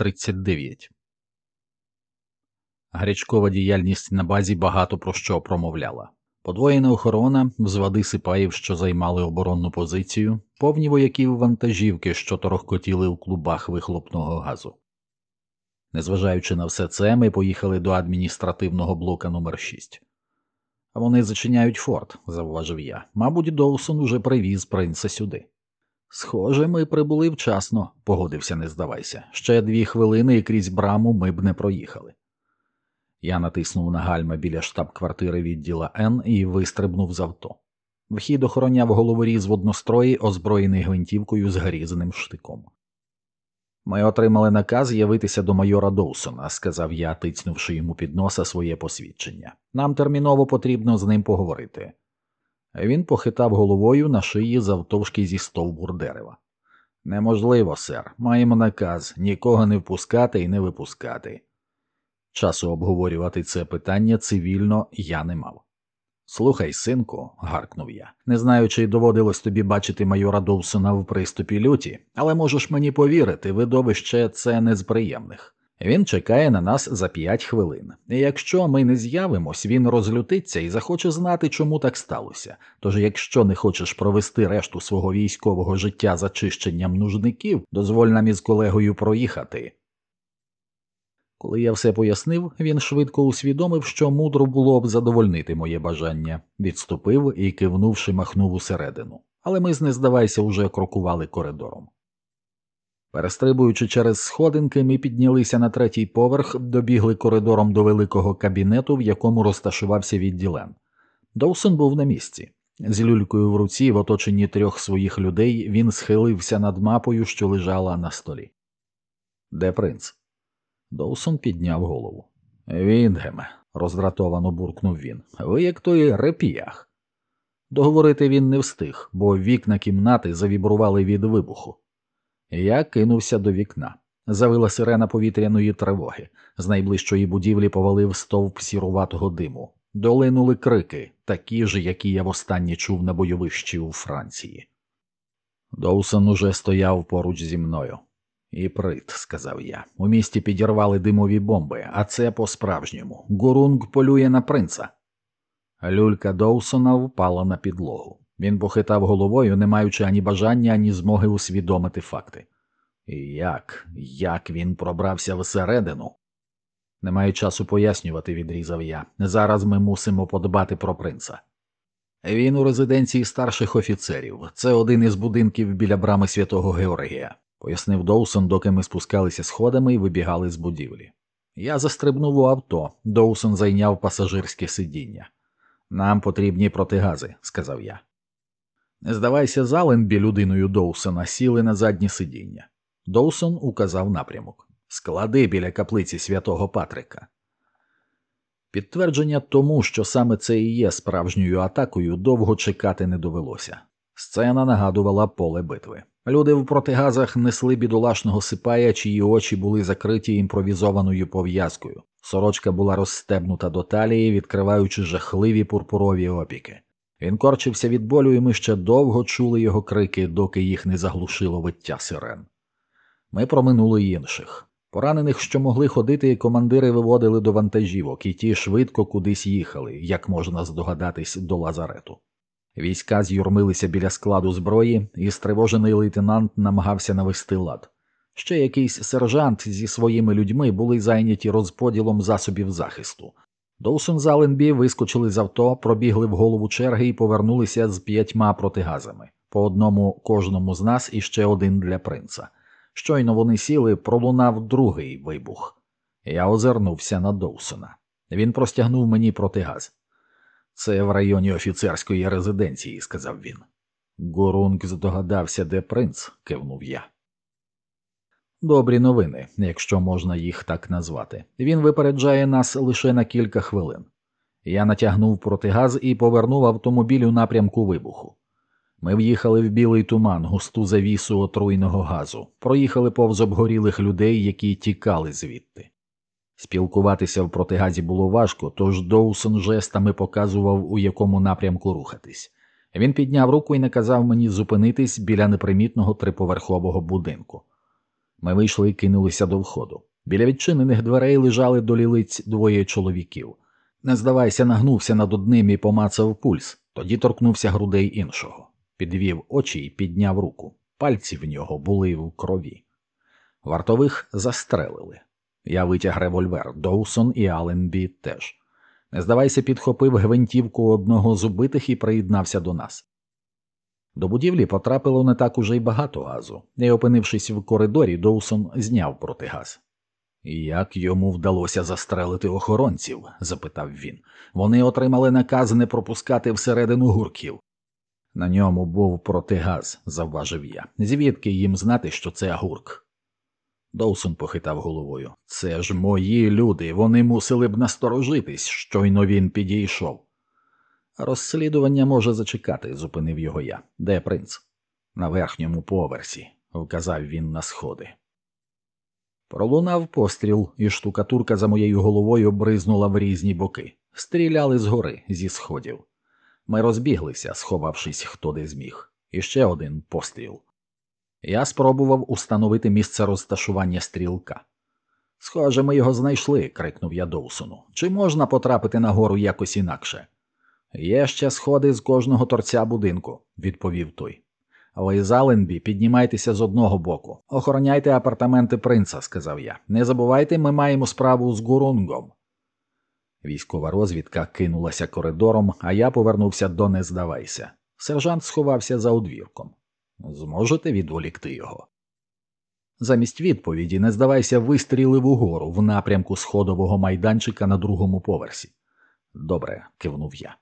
39 Гарячкова діяльність на базі багато про що промовляла. Подвоєна охорона, взвади сипаїв, що займали оборонну позицію, повні вояків вантажівки, що торохкотіли у клубах вихлопного газу. Незважаючи на все це, ми поїхали до адміністративного блока номер 6 А вони зачиняють форт, завважив я. Мабуть, Доусон уже привіз принца сюди. Схоже, ми прибули вчасно, погодився, не здавайся. Ще дві хвилини і крізь браму ми б не проїхали. Я натиснув на гальма біля штаб-квартири відділа Н і вистрибнув з авто. Вхід охороняв головоріз в однострої, озброєний гвинтівкою з грізним штиком. Ми отримали наказ явитися до майора Доусона, сказав я, тицнувши йому під носа своє посвідчення. Нам терміново потрібно з ним поговорити. Він похитав головою на шиї завтовшки зі стовбур дерева. Неможливо, сер. Маємо наказ нікого не впускати і не випускати. Часу обговорювати це питання цивільно я не мав. Слухай, синку, гаркнув я, не знаю, чи доводилось тобі бачити майора Довсона в приступі люті, але можеш мені повірити, видовище це не з приємних. Він чекає на нас за п'ять хвилин. І якщо ми не з'явимось, він розлютиться і захоче знати, чому так сталося. Тож, якщо не хочеш провести решту свого військового життя зачищенням нужників, дозволь нам із колегою проїхати. Коли я все пояснив, він швидко усвідомив, що мудро було б задовольнити моє бажання, відступив і, кивнувши, махнув усередину. Але ми, не здавайся, уже крокували коридором. Перестрибуючи через сходинки, ми піднялися на третій поверх, добігли коридором до великого кабінету, в якому розташувався відділен. Доусон був на місці. З люлькою в руці, в оточенні трьох своїх людей, він схилився над мапою, що лежала на столі. Де принц? Доусон підняв голову. Вінгеме, роздратовано буркнув він. Ви як той репіях. Договорити він не встиг, бо вікна кімнати завібрували від вибуху. Я кинувся до вікна. Завила сирена повітряної тривоги. З найближчої будівлі повалив стовп сіруватого диму. Долинули крики, такі ж, які я востаннє чув на бойовищі у Франції. Доусон уже стояв поруч зі мною. І прит, сказав я. У місті підірвали димові бомби, а це по-справжньому. Гурунг полює на принца. Люлька Доусона впала на підлогу. Він похитав головою, не маючи ані бажання, ані змоги усвідомити факти. І як, як він пробрався всередину? Немає часу пояснювати, відрізав я. Зараз ми мусимо подбати про принца. Він у резиденції старших офіцерів. Це один із будинків біля брами святого Георгія пояснив Доусон, доки ми спускалися сходами і вибігали з будівлі. Я застрибнув у авто, Доусон зайняв пасажирське сидіння. Нам потрібні протигази, сказав я. Здавайся, Заленбі людиною Доусона сіли на заднє сидіння. Доусон указав напрямок склади біля каплиці святого Патрика. Підтвердження тому, що саме це і є справжньою атакою, довго чекати не довелося. Сцена нагадувала поле битви. Люди в протигазах несли бідолашного сипая, чиї очі були закриті імпровізованою пов'язкою. Сорочка була розстебнута до талії, відкриваючи жахливі пурпурові опіки. Він корчився від болю, і ми ще довго чули його крики, доки їх не заглушило виття сирен. Ми проминули інших. Поранених, що могли ходити, командири виводили до вантажівок, і ті швидко кудись їхали, як можна здогадатись, до лазарету. Війська з'юрмилися біля складу зброї, і стривожений лейтенант намагався навести лад. Ще якийсь сержант зі своїми людьми були зайняті розподілом засобів захисту. Доусон з Аленбі вискочили з авто, пробігли в голову черги і повернулися з п'ятьма протигазами, по одному кожному з нас і ще один для принца. Щойно вони сіли, пролунав другий вибух. Я озирнувся на Доусона. Він простягнув мені протигаз. Це в районі офіцерської резиденції, сказав він. Гурунг здогадався, де принц, кивнув я. Добрі новини, якщо можна їх так назвати. Він випереджає нас лише на кілька хвилин. Я натягнув протигаз і повернув автомобіль у напрямку вибуху. Ми в'їхали в білий туман, густу завісу отруйного газу, проїхали повз обгорілих людей, які тікали звідти. Спілкуватися в протигазі було важко, тож Доусон жестами показував, у якому напрямку рухатись. Він підняв руку і наказав мені зупинитись біля непримітного триповерхового будинку. Ми вийшли і кинулися до входу. Біля відчинених дверей лежали до лілиць двоє чоловіків. Не здавайся, нагнувся над одним і помацав пульс, тоді торкнувся грудей іншого, підвів очі і підняв руку. Пальці в нього були в крові. Вартових застрелили. Я витяг револьвер, Доусон і Аленбі теж. Не-Здавайся, підхопив гвинтівку одного з убитих і приєднався до нас. До будівлі потрапило не так уже й багато газу, і, опинившись в коридорі, Доусон зняв протигаз. Як йому вдалося застрелити охоронців? запитав він. Вони отримали наказ не пропускати всередину гурків. На ньому був протигаз, завважив я. Звідки їм знати, що це гурк? Доусон похитав головою. Це ж мої люди, вони мусили б насторожитись, щойно він підійшов. Розслідування може зачекати, зупинив його я. Де принц? На верхньому поверсі, вказав він на сходи. Пролунав постріл, і штукатурка за моєю головою бризнула в різні боки. Стріляли згори, зі сходів. Ми розбіглися, сховавшись хто де зміг. І ще один постріл. Я спробував установити місце розташування стрілка. Схоже, ми його знайшли, крикнув я Доусону. Чи можна потрапити на гору якось інакше? Є ще сходи з кожного торця будинку, відповів той. Ви з Аленбі піднімайтеся з одного боку. Охороняйте апартаменти принца, сказав я. Не забувайте, ми маємо справу з гурунгом. Військова розвідка кинулася коридором, а я повернувся до не здавайся. Сержант сховався за одвірком. Зможете відволікти його? Замість відповіді не здавайся, вистрілив угору в напрямку сходового майданчика на другому поверсі. Добре, кивнув я.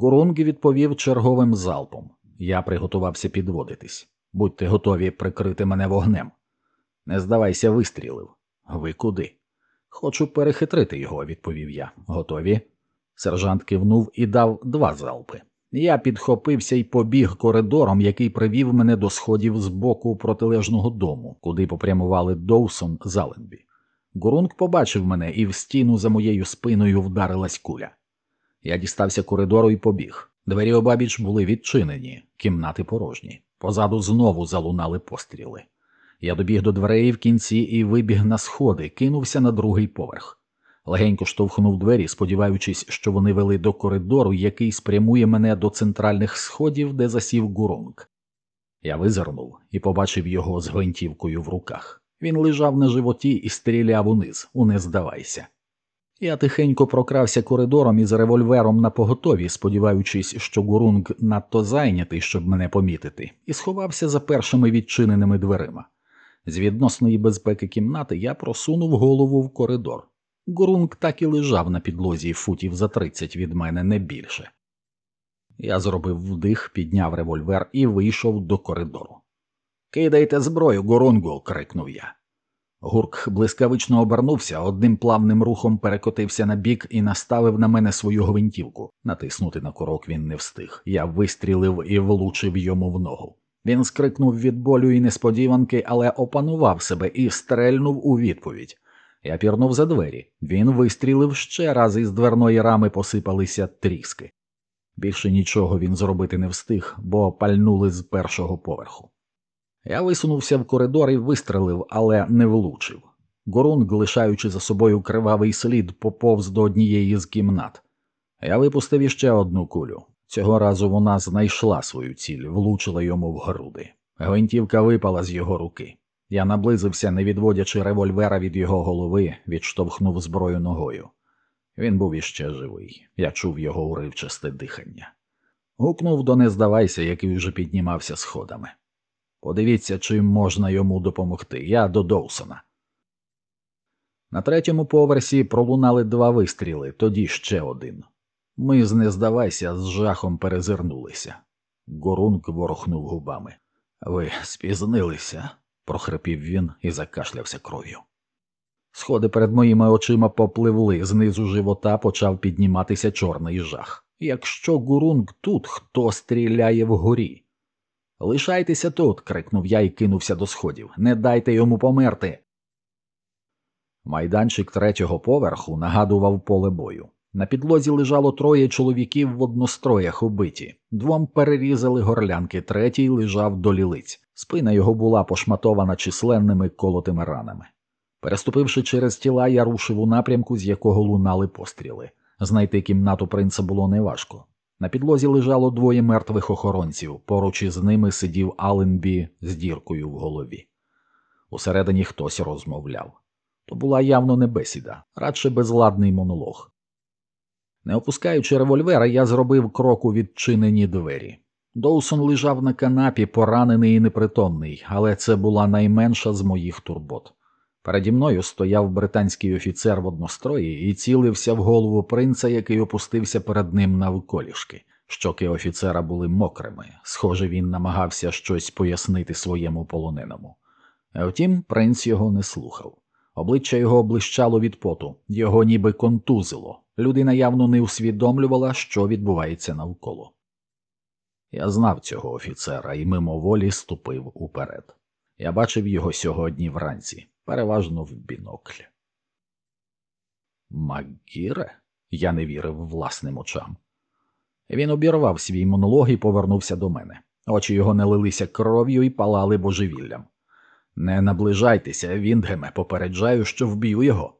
Гурунг відповів черговим залпом. Я приготувався підводитись. Будьте готові прикрити мене вогнем. Не здавайся, вистрілив. Ви куди? Хочу перехитрити його, відповів я. Готові? Сержант кивнув і дав два залпи. Я підхопився і побіг коридором, який привів мене до сходів з боку протилежного дому, куди попрямували Доусон з Аленбі. Гурунг побачив мене, і в стіну за моєю спиною вдарилась куля. Я дістався коридору і побіг. Двері обабіч були відчинені, кімнати порожні. Позаду знову залунали постріли. Я добіг до дверей в кінці і вибіг на сходи, кинувся на другий поверх. Легенько штовхнув двері, сподіваючись, що вони вели до коридору, який спрямує мене до центральних сходів, де засів гуронг. Я визирнув і побачив його з гвинтівкою в руках. Він лежав на животі і стріляв униз, уне здавайся. Я тихенько прокрався коридором із револьвером на поготові, сподіваючись, що гурунг надто зайнятий, щоб мене помітити, і сховався за першими відчиненими дверима. З відносної безпеки кімнати я просунув голову в коридор. Гурунг так і лежав на підлозі футів за тридцять від мене не більше. Я зробив вдих, підняв револьвер і вийшов до коридору. Кидайте зброю, Гурунгу. крикнув я. Гурк блискавично обернувся, одним плавним рухом перекотився на бік і наставив на мене свою гвинтівку. Натиснути на курок він не встиг. Я вистрілив і влучив йому в ногу. Він скрикнув від болю і несподіванки, але опанував себе і стрельнув у відповідь. Я пірнув за двері. Він вистрілив ще раз із дверної рами посипалися тріски. Більше нічого він зробити не встиг, бо пальнули з першого поверху. Я висунувся в коридор і вистрелив, але не влучив. Горунг, лишаючи за собою кривавий слід, поповз до однієї з кімнат. Я випустив іще одну кулю. Цього разу вона знайшла свою ціль, влучила йому в груди. Гвинтівка випала з його руки. Я наблизився, не відводячи револьвера від його голови, відштовхнув зброю ногою. Він був іще живий, я чув його уривчасте дихання. Гукнув до не здавайся, який уже піднімався сходами. Подивіться, чим можна йому допомогти. Я до Доусона. На третьому поверсі пролунали два вистріли, тоді ще один. Ми з не здавайся, з жахом перезирнулися. Горунг ворохнув губами. Ви спізнилися, прохрипів він і закашлявся кров'ю. Сходи перед моїми очима попливли, знизу живота почав підніматися чорний жах. Якщо гурунг тут, хто стріляє вгорі? Лишайтеся тут, крикнув я і кинувся до сходів. Не дайте йому померти. Майданчик третього поверху нагадував поле бою. На підлозі лежало троє чоловіків в одностроях убиті, двом перерізали горлянки, третій лежав до лілиць. Спина його була пошматована численними колотими ранами. Переступивши через тіла, я рушив у напрямку, з якого лунали постріли. Знайти кімнату принца було неважко. На підлозі лежало двоє мертвих охоронців, поруч із ними сидів Аленбі з діркою в голові. Усередині хтось розмовляв. То була явно не бесіда, радше безладний монолог. Не опускаючи револьвера, я зробив крок у відчинені двері. Доусон лежав на канапі, поранений і непритомний, але це була найменша з моїх турбот. Переді мною стояв британський офіцер в однострої і цілився в голову принца, який опустився перед ним навколішки. Щоки офіцера були мокрими. Схоже, він намагався щось пояснити своєму полоненому. Втім, принц його не слухав. Обличчя його блищало від поту, його ніби контузило. Людина явно не усвідомлювала, що відбувається навколо. Я знав цього офіцера і мимоволі ступив уперед. Я бачив його сьогодні вранці, переважно в бінокль. Макгіре? Я не вірив власним очам. Він обірвав свій монолог і повернувся до мене. Очі його не лилися кров'ю і палали божевіллям. Не наближайтеся, Віндгеме, попереджаю, що вб'ю його.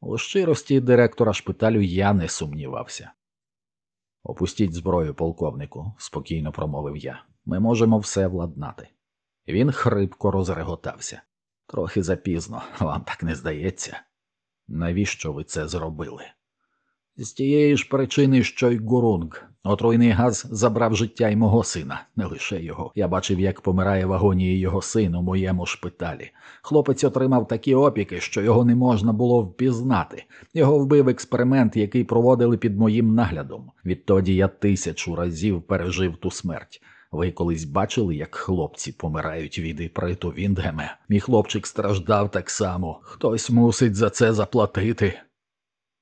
У щирості директора шпиталю я не сумнівався. Опустіть зброю, полковнику, спокійно промовив я. Ми можемо все владнати. Він хрипко розреготався. Трохи запізно, вам так не здається. Навіщо ви це зробили? З тієї ж причини, що й Гурунг. Отруйний газ забрав життя й мого сина, не лише його. Я бачив, як помирає в агонії його син у моєму шпиталі. Хлопець отримав такі опіки, що його не можна було впізнати. Його вбив експеримент, який проводили під моїм наглядом. Відтоді я тисячу разів пережив ту смерть. Ви колись бачили, як хлопці помирають від іприту Віндгеме? Мій хлопчик страждав так само. Хтось мусить за це заплатити.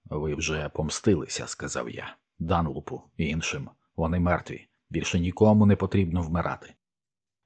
Ви вже помстилися, сказав я. Данлупу і іншим. Вони мертві. Більше нікому не потрібно вмирати.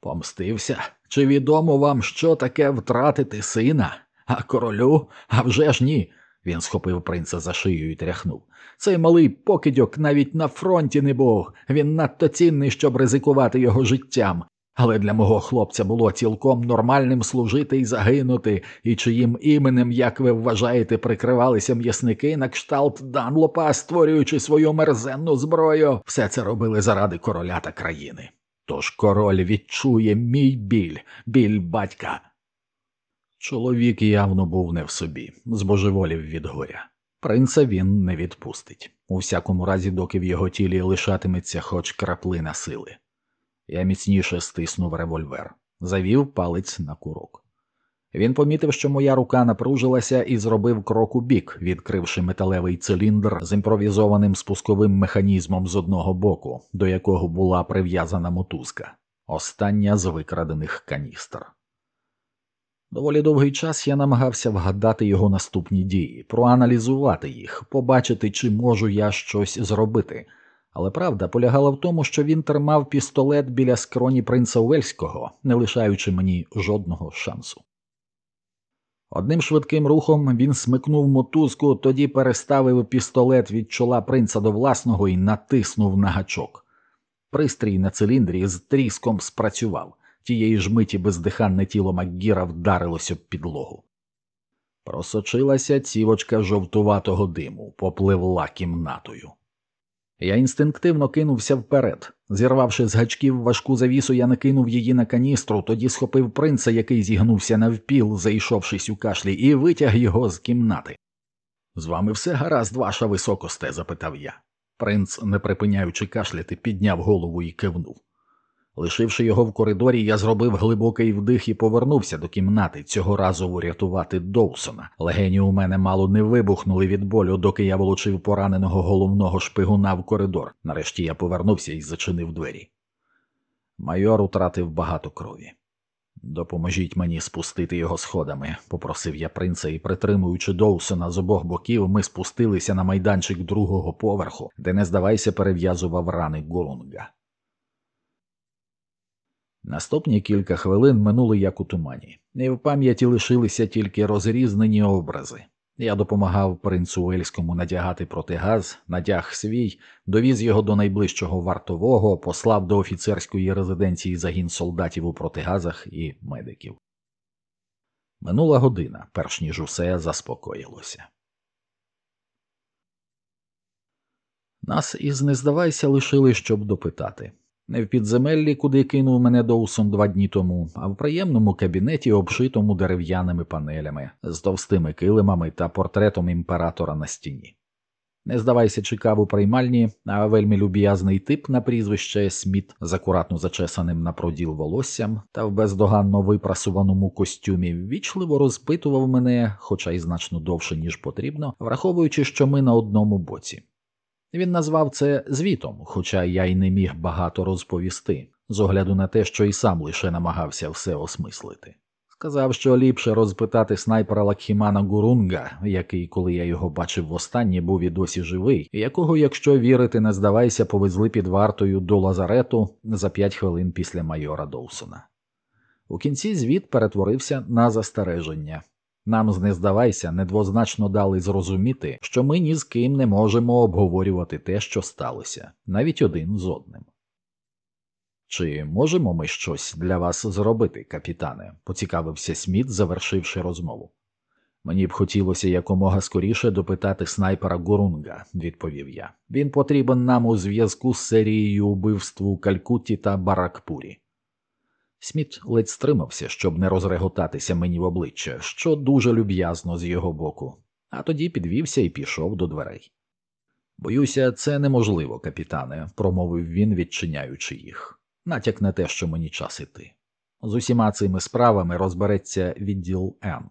Помстився? Чи відомо вам, що таке втратити сина? А королю? А вже ж ні. Він схопив принца за шию і тряхнув. Цей малий покидьок навіть на фронті не був. Він надто цінний, щоб ризикувати його життям. Але для мого хлопця було цілком нормальним служити і загинути, і чиїм іменем, як ви вважаєте, прикривалися м'ясники на кшталт Данлопа, створюючи свою мерзенну зброю, все це робили заради короля та країни. Тож король відчує мій біль, біль батька. Чоловік явно був не в собі, збожеволів від горя. Принца він не відпустить, у всякому разі, доки в його тілі лишатиметься хоч краплина сили. Я міцніше стиснув револьвер, завів палець на курок. Він помітив, що моя рука напружилася і зробив крок у бік, відкривши металевий циліндр з імпровізованим спусковим механізмом з одного боку, до якого була прив'язана мотузка, остання з викрадених каністр. Доволі довгий час я намагався вгадати його наступні дії, проаналізувати їх, побачити, чи можу я щось зробити. Але правда полягала в тому, що він тримав пістолет біля скроні принца Уельського, не лишаючи мені жодного шансу. Одним швидким рухом він смикнув мотузку, тоді переставив пістолет від чола принца до власного і натиснув на гачок. Пристрій на циліндрі з тріском спрацював, тієї ж миті бездиханне тіло Макгіра вдарилося об підлогу. Просочилася цівочка жовтуватого диму, попливла кімнатою. Я інстинктивно кинувся вперед. Зірвавши з гачків важку завісу, я накинув її на каністру, тоді схопив принца, який зігнувся навпіл, зайшовшись у кашлі, і витяг його з кімнати. З вами все гаразд, ваша високосте? запитав я. Принц, не припиняючи кашляти, підняв голову і кивнув. Лишивши його в коридорі, я зробив глибокий вдих і повернувся до кімнати, цього разу врятувати Доусона. Легені у мене мало не вибухнули від болю, доки я волочив пораненого головного шпигуна в коридор. Нарешті я повернувся і зачинив двері. Майор утратив багато крові. Допоможіть мені спустити його сходами, попросив я принца і, притримуючи Доусона з обох боків, ми спустилися на майданчик другого поверху, де, не здавайся, перев'язував рани Гурунга. Наступні кілька хвилин минули як у тумані, і в пам'яті лишилися тільки розрізнені образи. Я допомагав принцу Уельському надягати протигаз, надяг свій, довіз його до найближчого вартового, послав до офіцерської резиденції загін солдатів у протигазах і медиків. Минула година, перш ніж усе заспокоїлося. Нас із не здавайся лишили, щоб допитати. Не в підземеллі, куди кинув мене Доусон два дні тому, а в приємному кабінеті, обшитому дерев'яними панелями, з товстими килимами та портретом імператора на стіні. Не здавайся, чекав у приймальні, а вельми люб'язний тип на прізвище Сміт з акуратно зачесаним на проділ волоссям та в бездоганно випрасуваному костюмі ввічливо розпитував мене, хоча й значно довше, ніж потрібно, враховуючи, що ми на одному боці. Він назвав це звітом, хоча я й не міг багато розповісти, з огляду на те, що і сам лише намагався все осмислити. Сказав, що ліпше розпитати снайпера Лакхімана Гурунга, який, коли я його бачив востаннє, був і досі живий, якого, якщо вірити, не здавайся, повезли під вартою до Лазарету за п'ять хвилин після майора Доусона. У кінці звіт перетворився на застереження. Нам, не здавайся, недвозначно дали зрозуміти, що ми ні з ким не можемо обговорювати те, що сталося, навіть один з одним. Чи можемо ми щось для вас зробити, капітане? поцікавився Сміт, завершивши розмову. Мені б хотілося якомога скоріше допитати снайпера Гурунга, відповів я. Він потрібен нам у зв'язку з серією убивств у Калькутті та Баракпурі. Сміт ледь стримався, щоб не розреготатися мені в обличчя, що дуже люб'язно з його боку, а тоді підвівся і пішов до дверей. Боюся, це неможливо, капітане, промовив він, відчиняючи їх. Натяк на те, що мені час іти. З усіма цими справами розбереться відділ Н.